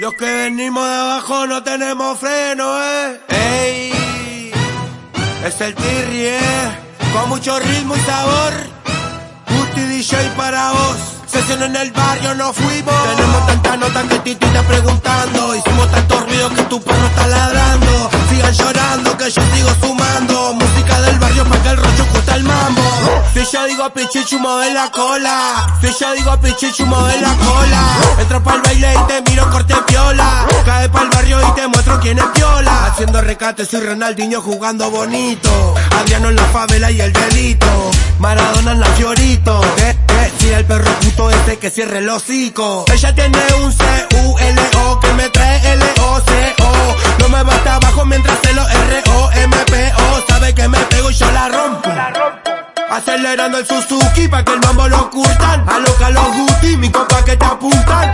Los que venimos de abajo no tenemos freno, eh. Ey, es el Tirri, eh. Con mucho ritmo y sabor. Gusti DJ para vos. Sesión en el barrio, no fuimos. Tenemos tanta nota que Titi está preguntando. Hicimos tanto ruido que tu perro está ladrando. Sigan llorando que yo sigo sumando. Música del barrio para que el rocho justa el mambo. Si yo digo pichichu, mueve la cola. Si yo digo pichichu, mueve la cola. Soy Ronaldinho jugando bonito. Adriano en la favela y el delito. Maradona en la Fiorito. Eh, eh, si el perro puto ese que cierre el hocico. Ella tiene un C-U-L-O que me trae L-O-C-O. No me basta abajo mientras se lo R-O-M-P-O. Sabe que me pego y yo la rompo. Acelerando el Suzuki pa' que el mambo lo curtan. A lo que los Gusti, mi copa que te apuntan.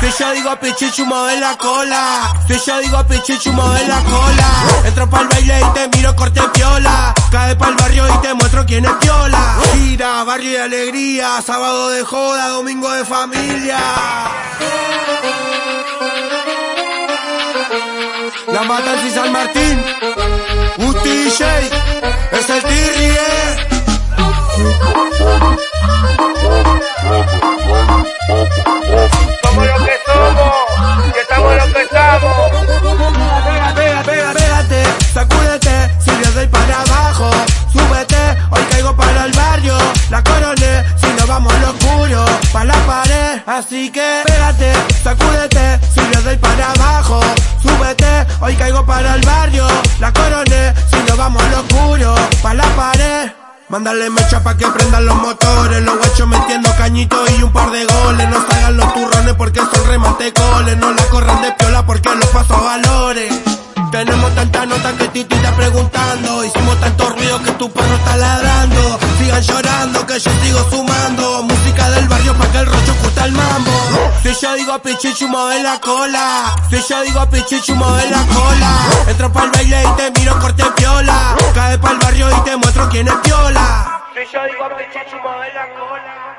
Si yo digo pichichu, mueve la cola. Si yo digo pichichu, mueve la cola. Entro pa'l baile y te miro corte piola. Cae pa'l barrio y te muestro quién es piola. Gira, barrio y alegría. Sábado de joda, domingo de familia. La Matanza y San Martín. DJ. Es el Tirri, así que pégate, sacúdete, si le doy para abajo, súbete, hoy caigo para el barrio, la coroné, si no vamos lo oscuro, pa' la pared. Mándale mecha pa' que prendan los motores, los guachos metiendo cañitos y un par de goles. No salgan los turrones porque son remate goles. No la corran de piola porque los paso a valores. Tenemos tanta nota que Titi está preguntando. Hicimos tanto ruido que tu perro está ladrando. Sigan llorando que yo sigo sumando. Si yo digo pichichu, mueve la cola. Si yo digo pichichu, mueve la cola. Entro pa'l baile y te miro corte piola. Cae pa'l barrio y te muestro quién es piola. Si yo digo pichichu, mueve la cola.